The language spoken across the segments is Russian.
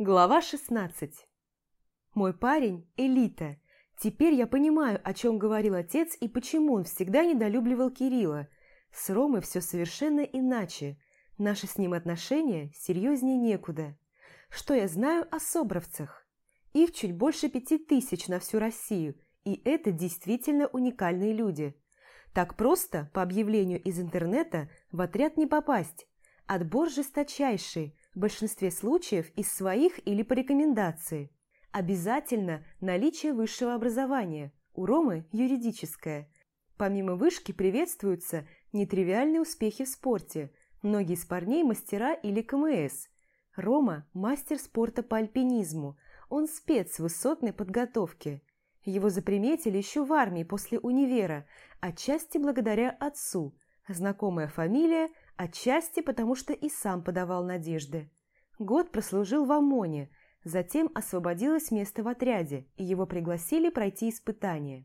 Глава 16 Мой парень – элита. Теперь я понимаю, о чем говорил отец и почему он всегда недолюбливал Кирилла. С Ромой все совершенно иначе. Наши с ним отношения серьезнее некуда. Что я знаю о собровцах? Их чуть больше пяти тысяч на всю Россию, и это действительно уникальные люди. Так просто, по объявлению из интернета, в отряд не попасть. Отбор жесточайший, в большинстве случаев из своих или по рекомендации. Обязательно наличие высшего образования, у Ромы – юридическое. Помимо вышки приветствуются нетривиальные успехи в спорте. Многие из парней – мастера или КМС. Рома – мастер спорта по альпинизму. Он спец высотной подготовки. Его заприметили еще в армии после универа, отчасти благодаря отцу. Знакомая фамилия – Отчасти потому, что и сам подавал надежды. Год прослужил в ОМОНе, затем освободилось место в отряде, и его пригласили пройти испытание.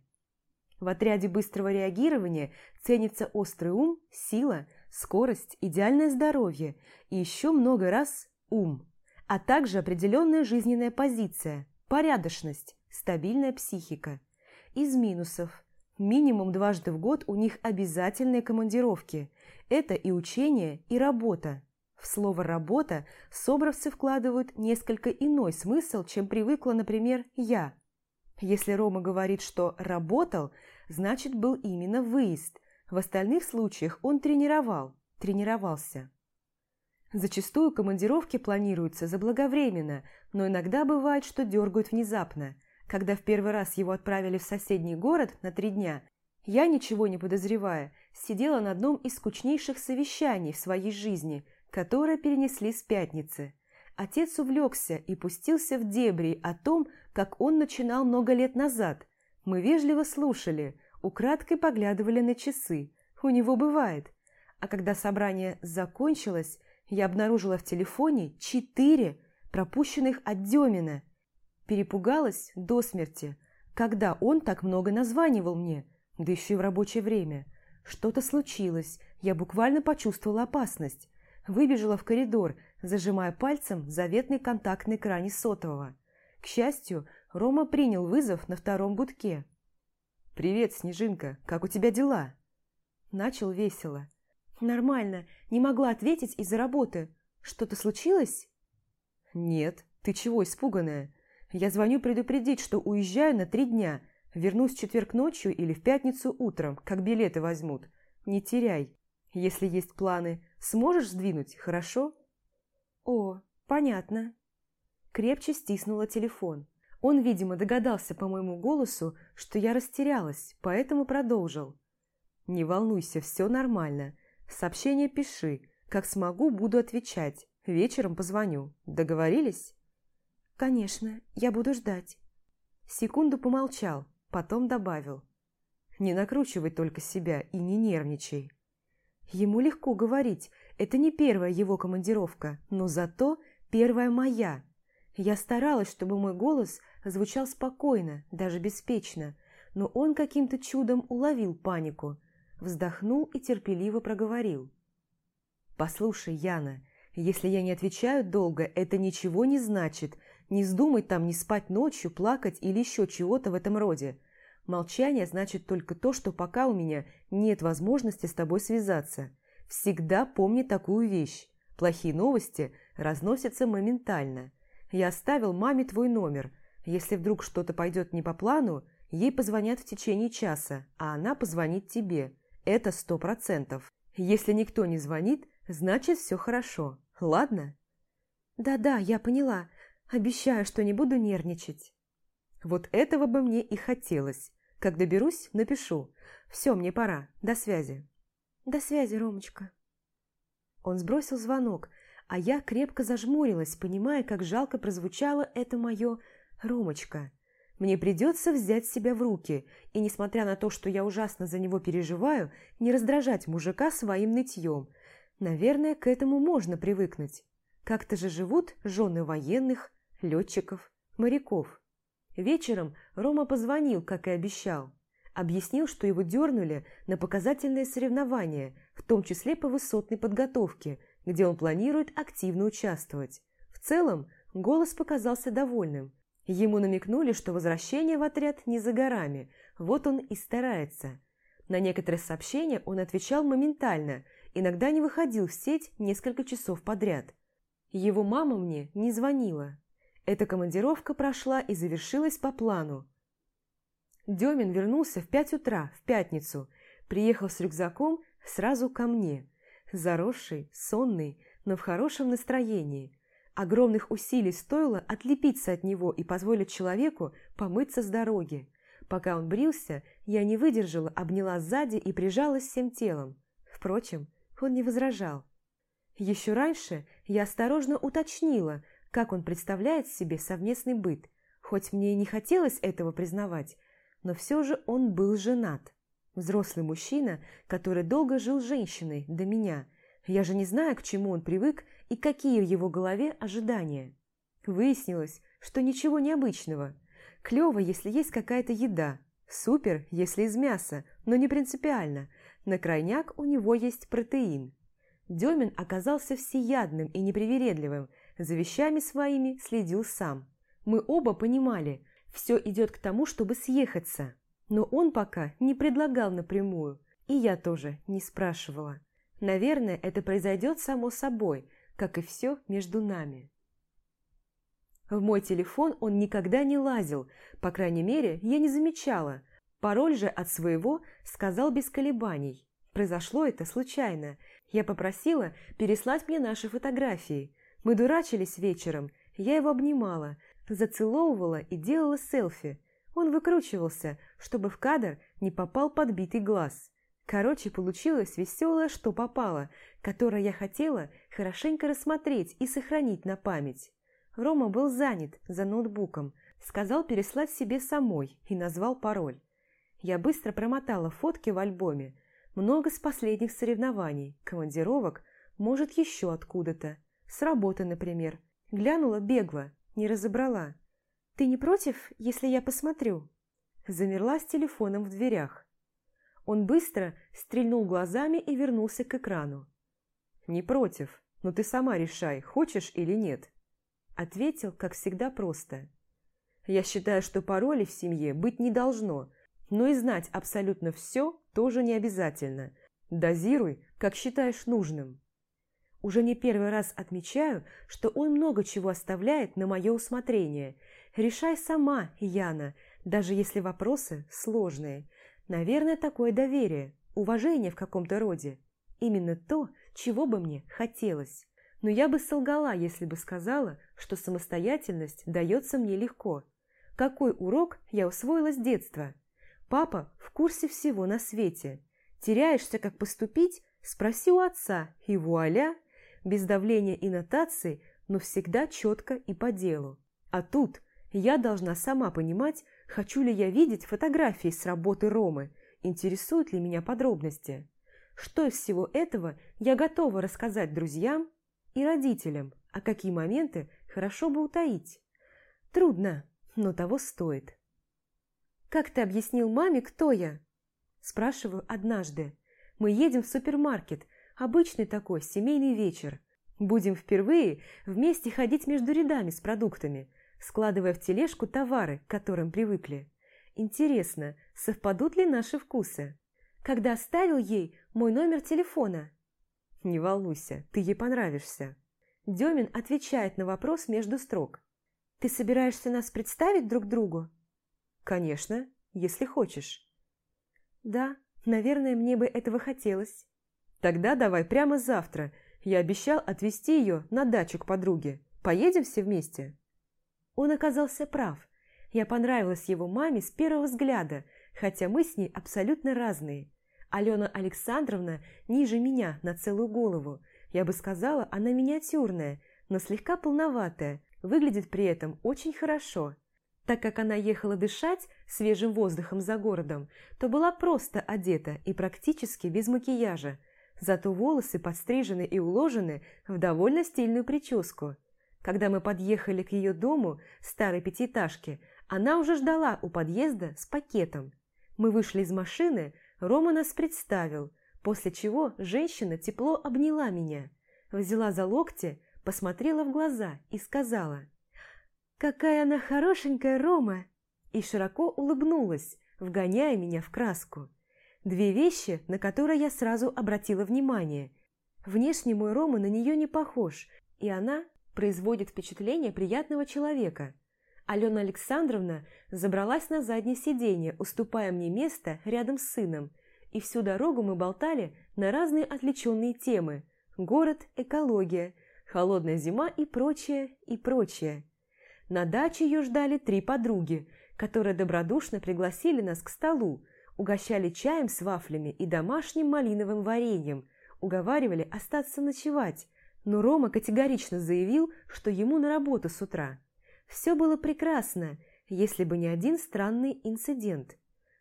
В отряде быстрого реагирования ценится острый ум, сила, скорость, идеальное здоровье и еще много раз ум, а также определенная жизненная позиция, порядочность, стабильная психика. Из минусов. Минимум дважды в год у них обязательные командировки – это и учение, и работа. В слово «работа» собровцы вкладывают несколько иной смысл, чем привыкла, например, я. Если Рома говорит, что «работал», значит, был именно выезд. В остальных случаях он тренировал, тренировался. Зачастую командировки планируются заблаговременно, но иногда бывает, что дергают внезапно. Когда в первый раз его отправили в соседний город на три дня, я, ничего не подозревая, сидела на одном из скучнейших совещаний в своей жизни, которое перенесли с пятницы. Отец увлекся и пустился в дебри о том, как он начинал много лет назад. Мы вежливо слушали, украдкой поглядывали на часы. У него бывает. А когда собрание закончилось, я обнаружила в телефоне четыре пропущенных от Демина. Перепугалась до смерти, когда он так много названивал мне – да еще и в рабочее время. Что-то случилось, я буквально почувствовала опасность. Выбежала в коридор, зажимая пальцем заветный контакт на сотового. К счастью, Рома принял вызов на втором гудке. «Привет, Снежинка, как у тебя дела?» Начал весело. «Нормально, не могла ответить из-за работы. Что-то случилось?» «Нет, ты чего испуганная? Я звоню предупредить, что уезжаю на три дня, Вернусь в четверг ночью или в пятницу утром, как билеты возьмут. Не теряй. Если есть планы, сможешь сдвинуть, хорошо? О, понятно. Крепче стиснула телефон. Он, видимо, догадался по моему голосу, что я растерялась, поэтому продолжил. Не волнуйся, все нормально. Сообщение пиши. Как смогу, буду отвечать. Вечером позвоню. Договорились? Конечно, я буду ждать. Секунду помолчал, Потом добавил. «Не накручивай только себя и не нервничай». Ему легко говорить, это не первая его командировка, но зато первая моя. Я старалась, чтобы мой голос звучал спокойно, даже беспечно, но он каким-то чудом уловил панику, вздохнул и терпеливо проговорил. «Послушай, Яна, если я не отвечаю долго, это ничего не значит. Не вздумай там не спать ночью, плакать или еще чего-то в этом роде. Молчание значит только то, что пока у меня нет возможности с тобой связаться. Всегда помни такую вещь. Плохие новости разносятся моментально. Я оставил маме твой номер. Если вдруг что-то пойдет не по плану, ей позвонят в течение часа, а она позвонит тебе. Это сто процентов. Если никто не звонит, значит все хорошо. Ладно? Да-да, я поняла. Обещаю, что не буду нервничать. Вот этого бы мне и хотелось. Как доберусь, напишу. Все, мне пора. До связи. До связи, Ромочка. Он сбросил звонок, а я крепко зажмурилась, понимая, как жалко прозвучало это мое «Ромочка». Мне придется взять себя в руки, и, несмотря на то, что я ужасно за него переживаю, не раздражать мужика своим нытьем. Наверное, к этому можно привыкнуть. Как-то же живут жены военных, летчиков, моряков. Вечером Рома позвонил, как и обещал. Объяснил, что его дернули на показательные соревнования, в том числе по высотной подготовке, где он планирует активно участвовать. В целом, Голос показался довольным. Ему намекнули, что возвращение в отряд не за горами, вот он и старается. На некоторые сообщения он отвечал моментально, иногда не выходил в сеть несколько часов подряд. Его мама мне не звонила. Эта командировка прошла и завершилась по плану. Демин вернулся в пять утра, в пятницу, приехал с рюкзаком сразу ко мне, заросший, сонный, но в хорошем настроении. Огромных усилий стоило отлепиться от него и позволить человеку помыться с дороги. Пока он брился, я не выдержала, обняла сзади и прижалась всем телом. Впрочем, он не возражал. Еще раньше я осторожно уточнила, как он представляет себе совместный быт, хоть мне и не хотелось этого признавать, но все же он был женат. Взрослый мужчина, который долго жил с женщиной до меня. Я же не знаю, к чему он привык и какие в его голове ожидания. Выяснилось, что ничего необычного. Клево, если есть какая-то еда. Супер, если из мяса, но не принципиально. На крайняк у него есть протеин. Демин оказался всеядным и непривередливым, за вещами своими следил сам. Мы оба понимали, все идет к тому, чтобы съехаться. Но он пока не предлагал напрямую, и я тоже не спрашивала. Наверное, это произойдет само собой, как и все между нами. В мой телефон он никогда не лазил, по крайней мере, я не замечала. Пароль же от своего сказал без колебаний. Произошло это случайно. Я попросила переслать мне наши фотографии. Мы дурачились вечером, я его обнимала, зацеловывала и делала селфи. Он выкручивался, чтобы в кадр не попал подбитый глаз. Короче, получилось веселое, что попало, которое я хотела хорошенько рассмотреть и сохранить на память. Рома был занят за ноутбуком, сказал переслать себе самой и назвал пароль. Я быстро промотала фотки в альбоме. Много с последних соревнований, командировок, может, еще откуда-то. С работы, например. Глянула бегло, не разобрала. «Ты не против, если я посмотрю?» Замерла с телефоном в дверях. Он быстро стрельнул глазами и вернулся к экрану. «Не против, но ты сама решай, хочешь или нет». Ответил, как всегда, просто. «Я считаю, что паролей в семье быть не должно, но и знать абсолютно все тоже не обязательно. Дозируй, как считаешь нужным». Уже не первый раз отмечаю, что он много чего оставляет на мое усмотрение. Решай сама, Яна, даже если вопросы сложные. Наверное, такое доверие, уважение в каком-то роде. Именно то, чего бы мне хотелось. Но я бы солгала, если бы сказала, что самостоятельность дается мне легко. Какой урок я усвоила с детства? Папа в курсе всего на свете. Теряешься, как поступить? Спроси у отца, и вуаля, без давления и нотации, но всегда четко и по делу. А тут я должна сама понимать, хочу ли я видеть фотографии с работы Ромы, интересуют ли меня подробности. Что из всего этого я готова рассказать друзьям и родителям, а какие моменты хорошо бы утаить. Трудно, но того стоит. «Как ты объяснил маме, кто я?» Спрашиваю однажды. Мы едем в супермаркет, Обычный такой семейный вечер. Будем впервые вместе ходить между рядами с продуктами, складывая в тележку товары, к которым привыкли. Интересно, совпадут ли наши вкусы? Когда оставил ей мой номер телефона? Не волнуйся, ты ей понравишься. Демин отвечает на вопрос между строк. Ты собираешься нас представить друг другу? Конечно, если хочешь. Да, наверное, мне бы этого хотелось. Тогда давай прямо завтра. Я обещал отвезти ее на дачу к подруге. Поедем все вместе?» Он оказался прав. Я понравилась его маме с первого взгляда, хотя мы с ней абсолютно разные. Алена Александровна ниже меня на целую голову. Я бы сказала, она миниатюрная, но слегка полноватая, выглядит при этом очень хорошо. Так как она ехала дышать свежим воздухом за городом, то была просто одета и практически без макияжа, зато волосы подстрижены и уложены в довольно стильную прическу. Когда мы подъехали к ее дому, старой пятиэтажке, она уже ждала у подъезда с пакетом. Мы вышли из машины, Рома нас представил, после чего женщина тепло обняла меня, взяла за локти, посмотрела в глаза и сказала, какая она хорошенькая, Рома!» И широко улыбнулась, вгоняя меня в краску. Две вещи, на которые я сразу обратила внимание. Внешне мой Рома на нее не похож, и она производит впечатление приятного человека. Алена Александровна забралась на заднее сиденье, уступая мне место рядом с сыном, и всю дорогу мы болтали на разные отвлеченные темы – город, экология, холодная зима и прочее, и прочее. На даче ее ждали три подруги, которые добродушно пригласили нас к столу, угощали чаем с вафлями и домашним малиновым вареньем, уговаривали остаться ночевать, но Рома категорично заявил, что ему на работу с утра. Все было прекрасно, если бы не один странный инцидент.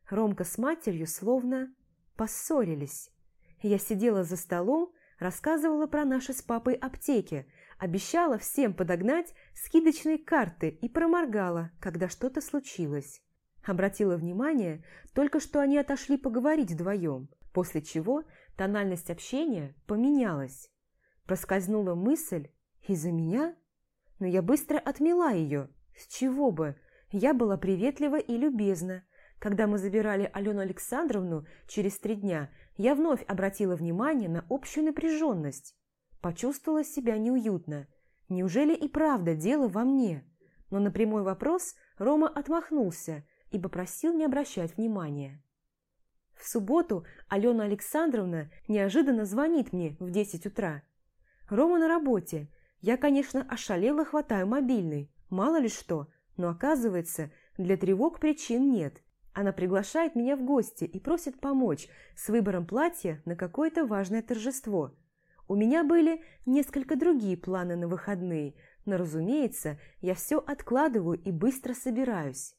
Ромка с матерью словно поссорились. Я сидела за столом, рассказывала про наши с папой аптеки, обещала всем подогнать скидочные карты и проморгала, когда что-то случилось. Обратила внимание, только что они отошли поговорить вдвоем, после чего тональность общения поменялась. Проскользнула мысль «Из-за меня?» Но я быстро отмела ее. С чего бы? Я была приветлива и любезна. Когда мы забирали Алену Александровну через три дня, я вновь обратила внимание на общую напряженность. Почувствовала себя неуютно. Неужели и правда дело во мне? Но на прямой вопрос Рома отмахнулся и попросил не обращать внимания. В субботу Алена Александровна неожиданно звонит мне в 10 утра. Рома на работе. Я, конечно, ошалела, хватаю мобильный. Мало ли что. Но оказывается, для тревог причин нет. Она приглашает меня в гости и просит помочь с выбором платья на какое-то важное торжество. У меня были несколько другие планы на выходные, но, разумеется, я все откладываю и быстро собираюсь.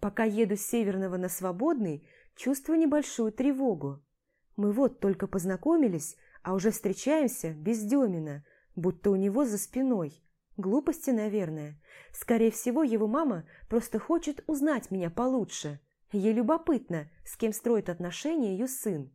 Пока еду с Северного на Свободный, чувствую небольшую тревогу. Мы вот только познакомились, а уже встречаемся без Демина, будто у него за спиной. Глупости, наверное. Скорее всего, его мама просто хочет узнать меня получше. Ей любопытно, с кем строит отношения ее сын.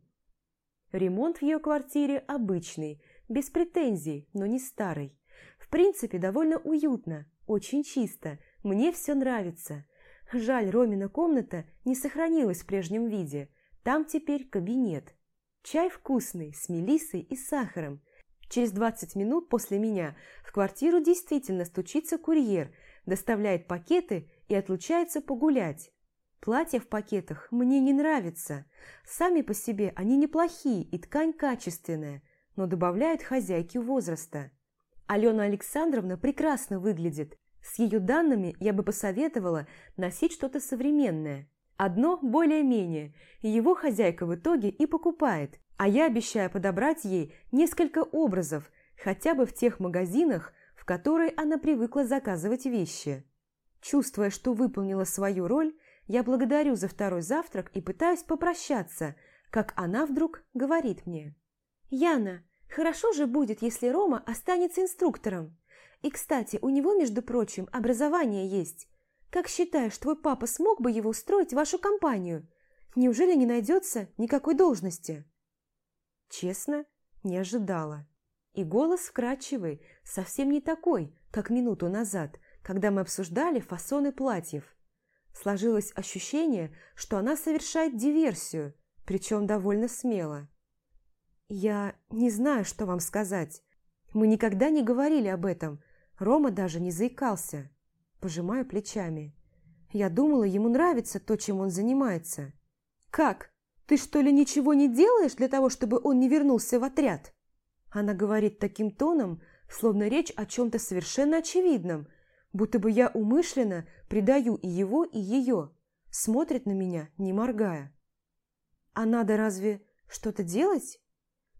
Ремонт в ее квартире обычный, без претензий, но не старый. В принципе, довольно уютно, очень чисто, мне все нравится. Жаль, Ромина комната не сохранилась в прежнем виде, там теперь кабинет. Чай вкусный, с мелиссой и сахаром. Через 20 минут после меня в квартиру действительно стучится курьер, доставляет пакеты и отлучается погулять. Платья в пакетах мне не нравятся. Сами по себе они неплохие и ткань качественная, но добавляют хозяйки возраста. Алена Александровна прекрасно выглядит. С ее данными я бы посоветовала носить что-то современное. Одно более-менее, его хозяйка в итоге и покупает, а я обещаю подобрать ей несколько образов, хотя бы в тех магазинах, в которые она привыкла заказывать вещи. Чувствуя, что выполнила свою роль, я благодарю за второй завтрак и пытаюсь попрощаться, как она вдруг говорит мне. «Яна, хорошо же будет, если Рома останется инструктором. И, кстати, у него, между прочим, образование есть. Как считаешь, твой папа смог бы его устроить в вашу компанию? Неужели не найдется никакой должности?» Честно, не ожидала. И голос вкрадчивый, совсем не такой, как минуту назад, когда мы обсуждали фасоны платьев. Сложилось ощущение, что она совершает диверсию, причем довольно смело. «Я не знаю, что вам сказать. Мы никогда не говорили об этом. Рома даже не заикался. Пожимаю плечами. Я думала, ему нравится то, чем он занимается. «Как? Ты что ли ничего не делаешь для того, чтобы он не вернулся в отряд?» Она говорит таким тоном, словно речь о чем-то совершенно очевидном, будто бы я умышленно предаю и его, и ее. Смотрит на меня, не моргая. «А надо разве что-то делать?»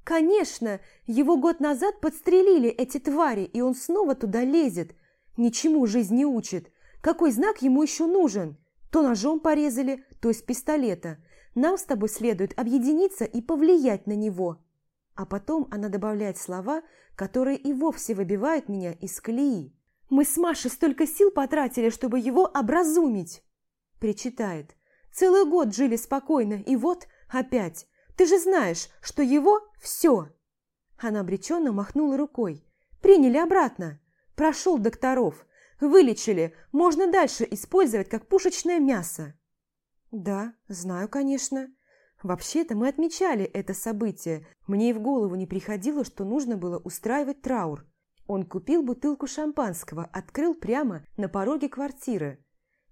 «Конечно! Его год назад подстрелили эти твари, и он снова туда лезет. Ничему жизнь не учит. Какой знак ему еще нужен? То ножом порезали, то из пистолета. Нам с тобой следует объединиться и повлиять на него». А потом она добавляет слова, которые и вовсе выбивают меня из колеи. «Мы с Машей столько сил потратили, чтобы его образумить!» Причитает. «Целый год жили спокойно, и вот опять. Ты же знаешь, что его все!» Она обреченно махнула рукой. «Приняли обратно. Прошел докторов. Вылечили, можно дальше использовать как пушечное мясо. Да, знаю, конечно. Вообще-то мы отмечали это событие. Мне и в голову не приходило, что нужно было устраивать траур. Он купил бутылку шампанского, открыл прямо на пороге квартиры.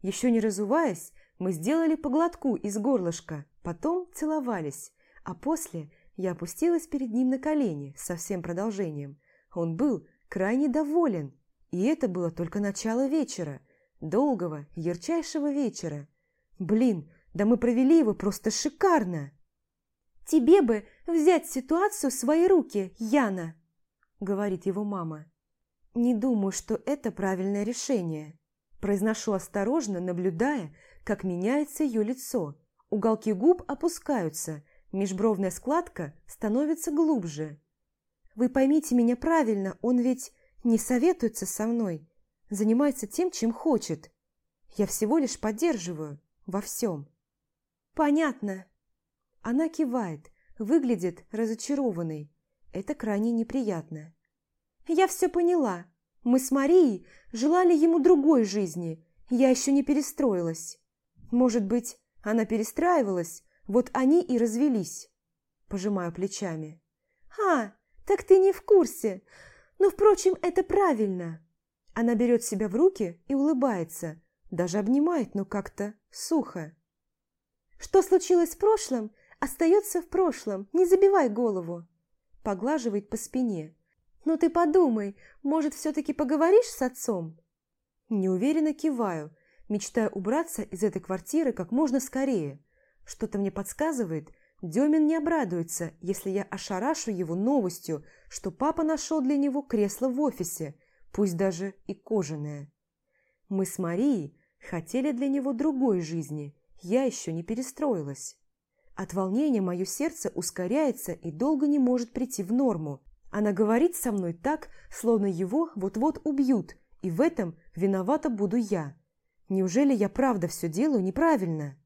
Еще не разуваясь, мы сделали поглотку из горлышка, потом целовались, а после я опустилась перед ним на колени со всем продолжением. Он был крайне доволен, и это было только начало вечера, долгого, ярчайшего вечера. Блин, да мы провели его просто шикарно! «Тебе бы взять ситуацию в свои руки, Яна!» – говорит его мама. «Не думаю, что это правильное решение», – произношу осторожно, наблюдая, как меняется ее лицо. Уголки губ опускаются, межбровная складка становится глубже. «Вы поймите меня правильно, он ведь не советуется со мной, занимается тем, чем хочет. Я всего лишь поддерживаю во всем». «Понятно». Она кивает, выглядит разочарованной. Это крайне неприятно. «Я все поняла. Мы с Марией желали ему другой жизни. Я еще не перестроилась. Может быть, она перестраивалась, вот они и развелись». Пожимаю плечами. «А, так ты не в курсе. Но, впрочем, это правильно». Она берет себя в руки и улыбается, даже обнимает, но как-то сухо. Что случилось в прошлом, остается в прошлом, не забивай голову. Поглаживает по спине. Ну ты подумай, может, все-таки поговоришь с отцом? Неуверенно киваю, мечтая убраться из этой квартиры как можно скорее. Что-то мне подсказывает, Демин не обрадуется, если я ошарашу его новостью, что папа нашел для него кресло в офисе, пусть даже и кожаное. Мы с Марией хотели для него другой жизни, я еще не перестроилась. От волнения мое сердце ускоряется и долго не может прийти в норму. Она говорит со мной так, словно его вот-вот убьют, и в этом виновата буду я. Неужели я правда все делаю неправильно?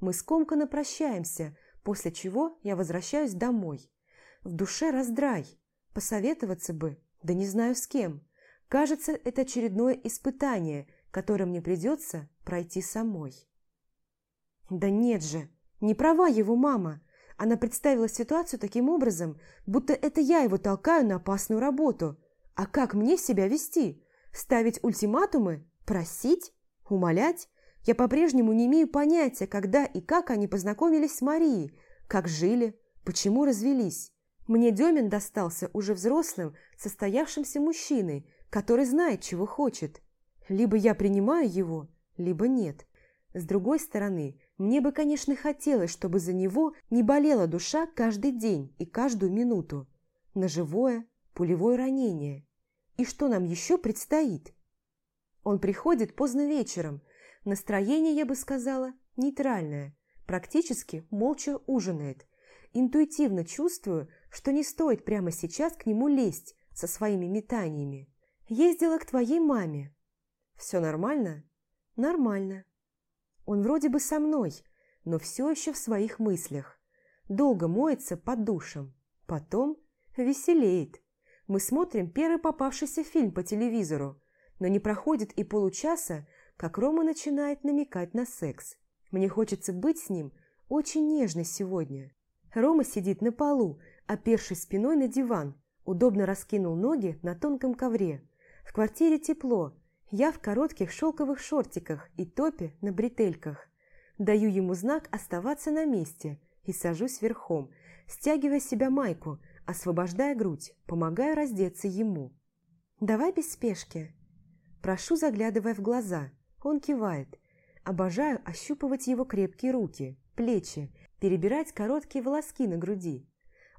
Мы скомканно прощаемся, после чего я возвращаюсь домой. В душе раздрай. Посоветоваться бы, да не знаю с кем. Кажется, это очередное испытание, которое мне придется пройти самой. Да нет же, не права его мама. Она представила ситуацию таким образом, будто это я его толкаю на опасную работу. А как мне себя вести? Ставить ультиматумы? Просить? Умолять? Я по-прежнему не имею понятия, когда и как они познакомились с Марией, как жили, почему развелись. Мне Демин достался уже взрослым, состоявшимся мужчиной, который знает, чего хочет. Либо я принимаю его, либо нет. С другой стороны, мне бы, конечно, хотелось, чтобы за него не болела душа каждый день и каждую минуту. Ножевое, пулевое ранение. И что нам еще предстоит? Он приходит поздно вечером. Настроение, я бы сказала, нейтральное. Практически молча ужинает. Интуитивно чувствую, что не стоит прямо сейчас к нему лезть со своими метаниями. Ездила к твоей маме. Все нормально? Нормально. Он вроде бы со мной, но все еще в своих мыслях. Долго моется под душем. Потом веселеет. Мы смотрим первый попавшийся фильм по телевизору, но не проходит и получаса, как Рома начинает намекать на секс. Мне хочется быть с ним очень нежно сегодня. Рома сидит на полу, опершись спиной на диван, удобно раскинул ноги на тонком ковре. В квартире тепло, я в коротких шелковых шортиках и топе на бретельках. Даю ему знак оставаться на месте и сажусь верхом, стягивая себя майку, освобождая грудь, помогаю раздеться ему. «Давай без спешки». Прошу, заглядывая в глаза. Он кивает. Обожаю ощупывать его крепкие руки, плечи, перебирать короткие волоски на груди.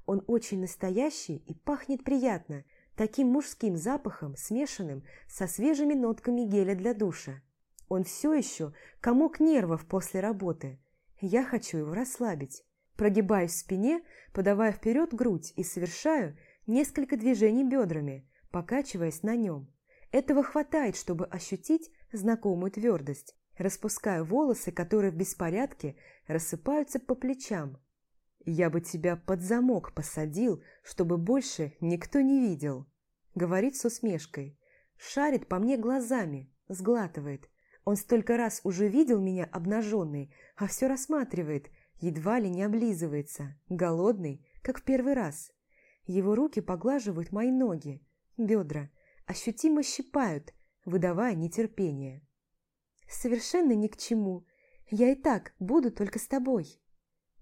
Он очень настоящий и пахнет приятно – таким мужским запахом, смешанным со свежими нотками геля для душа. Он все еще комок нервов после работы. Я хочу его расслабить. Прогибаюсь в спине, подавая вперед грудь и совершаю несколько движений бедрами, покачиваясь на нем. Этого хватает, чтобы ощутить знакомую твердость. Распускаю волосы, которые в беспорядке рассыпаются по плечам, «Я бы тебя под замок посадил, чтобы больше никто не видел», — говорит с усмешкой. Шарит по мне глазами, сглатывает. Он столько раз уже видел меня обнаженной, а все рассматривает, едва ли не облизывается, голодный, как в первый раз. Его руки поглаживают мои ноги, бедра, ощутимо щипают, выдавая нетерпение. «Совершенно ни к чему. Я и так буду только с тобой».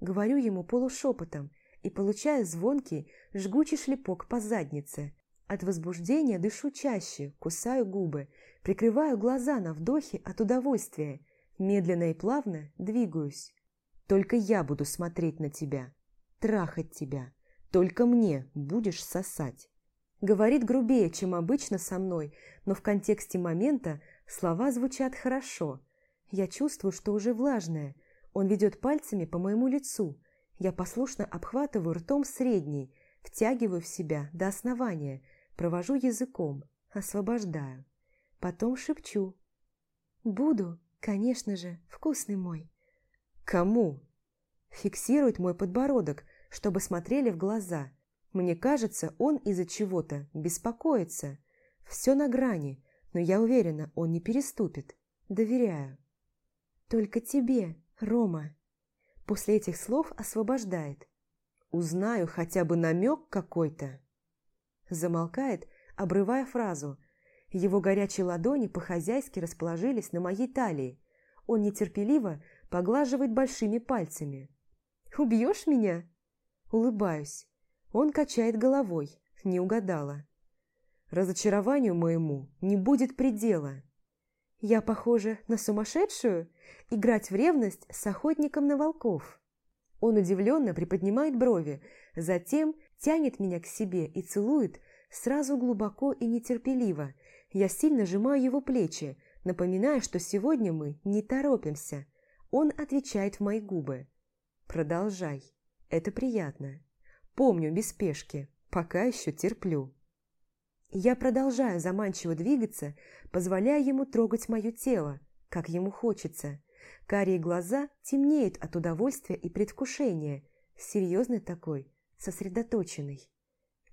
Говорю ему полушепотом и получаю звонкий, жгучий шлепок по заднице. От возбуждения дышу чаще, кусаю губы, прикрываю глаза на вдохе от удовольствия, медленно и плавно двигаюсь. Только я буду смотреть на тебя, трахать тебя, только мне будешь сосать. Говорит грубее, чем обычно со мной, но в контексте момента слова звучат хорошо. Я чувствую, что уже влажная. Он ведет пальцами по моему лицу. Я послушно обхватываю ртом средний, втягиваю в себя до основания, провожу языком, освобождаю. Потом шепчу. «Буду, конечно же, вкусный мой». «Кому?» Фиксирует мой подбородок, чтобы смотрели в глаза – мне кажется, он из-за чего-то беспокоится. Все на грани, но я уверена, он не переступит. Доверяю. Только тебе, Рома. После этих слов освобождает. Узнаю хотя бы намек какой-то. Замолкает, обрывая фразу. Его горячие ладони по-хозяйски расположились на моей талии. Он нетерпеливо поглаживает большими пальцами. «Убьешь меня?» Улыбаюсь. Он качает головой, не угадала. Разочарованию моему не будет предела. Я похожа на сумасшедшую? Играть в ревность с охотником на волков? Он удивленно приподнимает брови, затем тянет меня к себе и целует сразу глубоко и нетерпеливо. Я сильно сжимаю его плечи, напоминая, что сегодня мы не торопимся. Он отвечает в мои губы. «Продолжай. Это приятно». Помню, без спешки. Пока еще терплю. Я продолжаю заманчиво двигаться, позволяя ему трогать мое тело, как ему хочется. Карие глаза темнеют от удовольствия и предвкушения. Серьезный такой, сосредоточенный.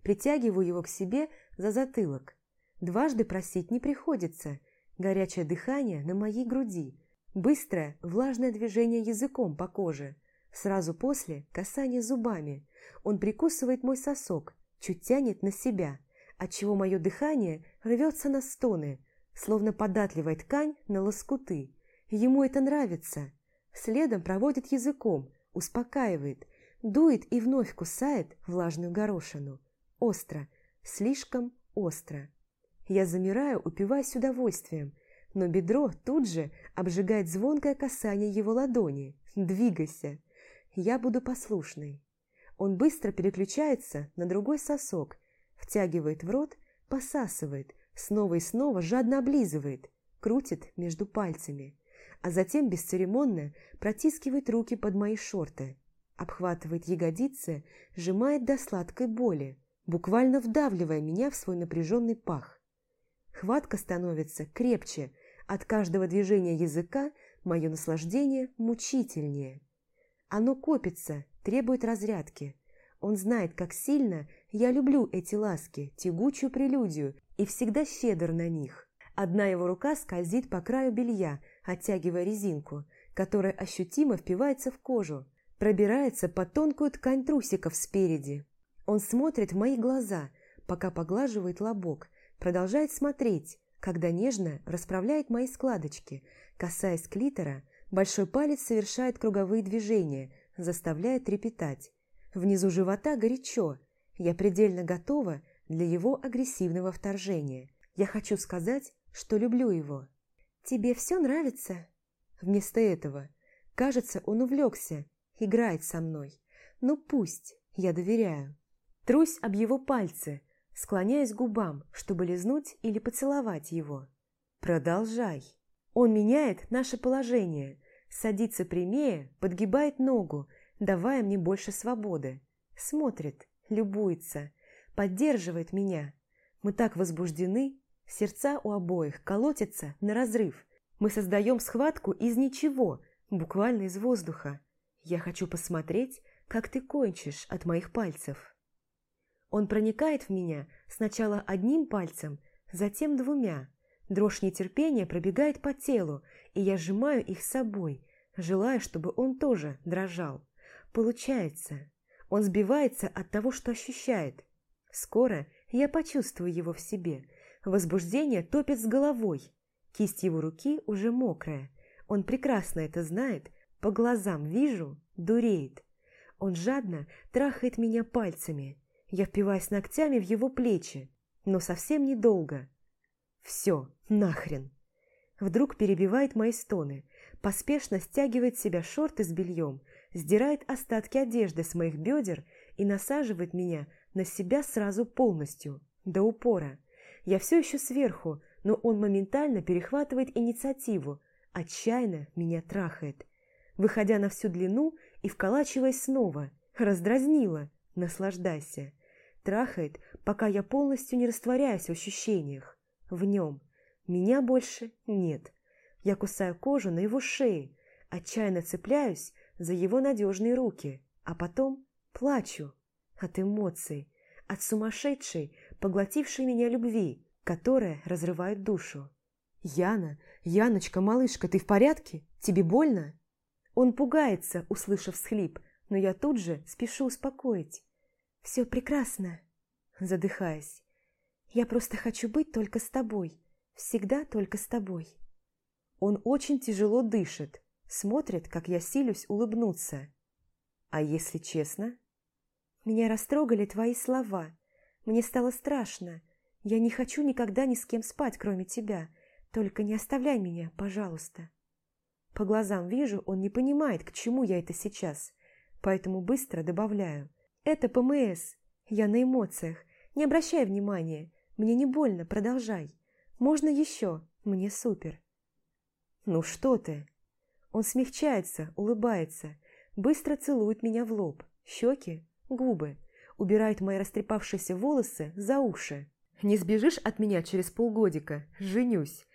Притягиваю его к себе за затылок. Дважды просить не приходится. Горячее дыхание на моей груди. Быстрое, влажное движение языком по коже. Сразу после – касание зубами. Он прикусывает мой сосок, чуть тянет на себя, отчего мое дыхание рвется на стоны, словно податливая ткань на лоскуты. Ему это нравится. Следом проводит языком, успокаивает, дует и вновь кусает влажную горошину. Остро, слишком остро. Я замираю, упиваясь удовольствием, но бедро тут же обжигает звонкое касание его ладони. «Двигайся!» Я буду послушной. Он быстро переключается на другой сосок, втягивает в рот, посасывает, снова и снова жадно облизывает, крутит между пальцами, а затем бесцеремонно протискивает руки под мои шорты, обхватывает ягодицы, сжимает до сладкой боли, буквально вдавливая меня в свой напряженный пах. Хватка становится крепче, от каждого движения языка мое наслаждение мучительнее. Оно копится, требует разрядки. Он знает, как сильно я люблю эти ласки, тягучую прелюдию, и всегда щедр на них. Одна его рука скользит по краю белья, оттягивая резинку, которая ощутимо впивается в кожу, пробирается под тонкую ткань трусиков спереди. Он смотрит в мои глаза, пока поглаживает лобок, продолжает смотреть, когда нежно расправляет мои складочки, касаясь клитора, большой палец совершает круговые движения, заставляя трепетать. Внизу живота горячо. Я предельно готова для его агрессивного вторжения. Я хочу сказать, что люблю его. «Тебе все нравится?» Вместо этого, кажется, он увлекся, играет со мной. Ну пусть, я доверяю. Трусь об его пальцы, склоняясь к губам, чтобы лизнуть или поцеловать его. Продолжай. Он меняет наше положение, садится прямее, подгибает ногу, давая мне больше свободы. Смотрит, любуется, поддерживает меня. Мы так возбуждены, сердца у обоих колотятся на разрыв. Мы создаем схватку из ничего, буквально из воздуха. Я хочу посмотреть, как ты кончишь от моих пальцев. Он проникает в меня сначала одним пальцем, затем двумя, Дрожь нетерпения пробегает по телу, и я сжимаю их собой, желая, чтобы он тоже дрожал. Получается. Он сбивается от того, что ощущает. Скоро я почувствую его в себе. Возбуждение топит с головой. Кисть его руки уже мокрая. Он прекрасно это знает, по глазам вижу, дуреет. Он жадно трахает меня пальцами. Я впиваюсь ногтями в его плечи, но совсем недолго. Все, нахрен. Вдруг перебивает мои стоны, поспешно стягивает с себя шорты с бельем, сдирает остатки одежды с моих бедер и насаживает меня на себя сразу полностью, до упора. Я все еще сверху, но он моментально перехватывает инициативу, отчаянно меня трахает. Выходя на всю длину и вколачиваясь снова, раздразнила, наслаждайся. Трахает, пока я полностью не растворяюсь в ощущениях, в нем. Меня больше нет. Я кусаю кожу на его шее, отчаянно цепляюсь за его надежные руки, а потом плачу от эмоций, от сумасшедшей, поглотившей меня любви, которая разрывает душу. «Яна, Яночка, малышка, ты в порядке? Тебе больно?» Он пугается, услышав схлип, но я тут же спешу успокоить. «Все прекрасно», задыхаясь. «Я просто хочу быть только с тобой, всегда только с тобой». Он очень тяжело дышит, смотрит, как я силюсь улыбнуться. «А если честно?» «Меня растрогали твои слова. Мне стало страшно. Я не хочу никогда ни с кем спать, кроме тебя. Только не оставляй меня, пожалуйста». По глазам вижу, он не понимает, к чему я это сейчас, поэтому быстро добавляю. «Это ПМС. Я на эмоциях. Не обращай внимания. Мне не больно, продолжай. Можно еще. Мне супер». «Ну что ты?» Он смягчается, улыбается, быстро целует меня в лоб, щеки, губы, убирает мои растрепавшиеся волосы за уши. «Не сбежишь от меня через полгодика? Женюсь.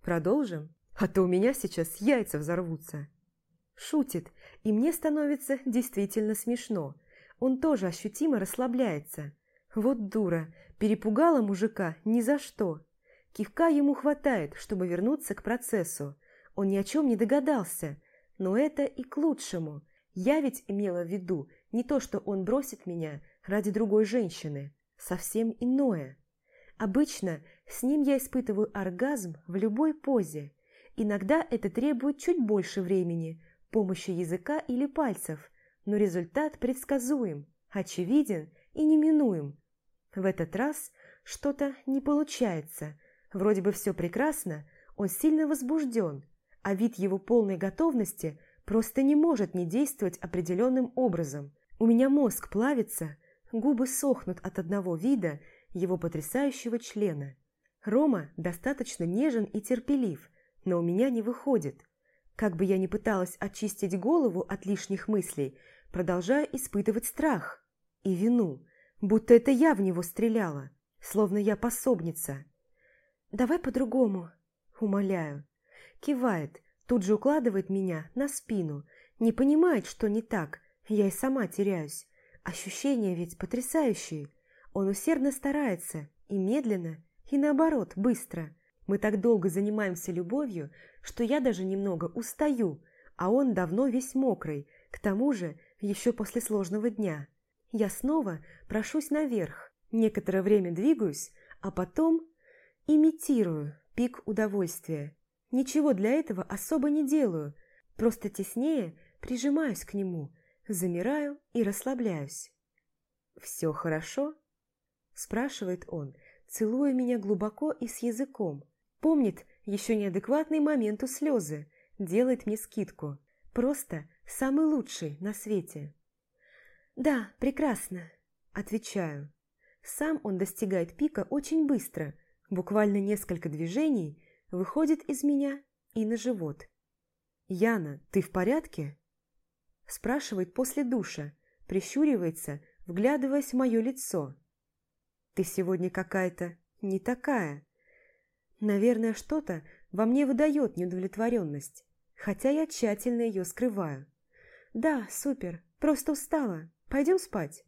Продолжим? А то у меня сейчас яйца взорвутся». Шутит, и мне становится действительно смешно. Он тоже ощутимо расслабляется. Вот дура, перепугала мужика ни за что. Кивка ему хватает, чтобы вернуться к процессу. Он ни о чем не догадался, но это и к лучшему. Я ведь имела в виду не то, что он бросит меня ради другой женщины, совсем иное. Обычно с ним я испытываю оргазм в любой позе. Иногда это требует чуть больше времени, помощи языка или пальцев, но результат предсказуем, очевиден и неминуем. В этот раз что-то не получается. Вроде бы все прекрасно, он сильно возбужден, а вид его полной готовности просто не может не действовать определенным образом. У меня мозг плавится, губы сохнут от одного вида его потрясающего члена. Рома достаточно нежен и терпелив, но у меня не выходит. Как бы я ни пыталась очистить голову от лишних мыслей, продолжаю испытывать страх и вину, будто это я в него стреляла, словно я пособница. «Давай по-другому», – умоляю. Кивает, тут же укладывает меня на спину, не понимает, что не так, я и сама теряюсь. Ощущения ведь потрясающие. Он усердно старается, и медленно, и наоборот, быстро. Мы так долго занимаемся любовью, что я даже немного устаю, а он давно весь мокрый, к тому же еще после сложного дня. Я снова прошусь наверх, некоторое время двигаюсь, а потом имитирую пик удовольствия. Ничего для этого особо не делаю, просто теснее прижимаюсь к нему, замираю и расслабляюсь. «Все хорошо?» – спрашивает он, целуя меня глубоко и с языком. Помнит еще неадекватный момент у слезы, делает мне скидку. Просто самый лучший на свете. «Да, прекрасно», – отвечаю. Сам он достигает пика очень быстро, буквально несколько движений, выходит из меня и на живот. «Яна, ты в порядке?» Спрашивает после душа, прищуривается, вглядываясь в мое лицо. «Ты сегодня какая-то не такая. Наверное, что-то во мне выдает неудовлетворенность, хотя я тщательно ее скрываю. Да, супер, просто устала. Пойдем спать?»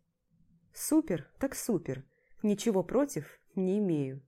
«Супер, так супер. Ничего против не имею».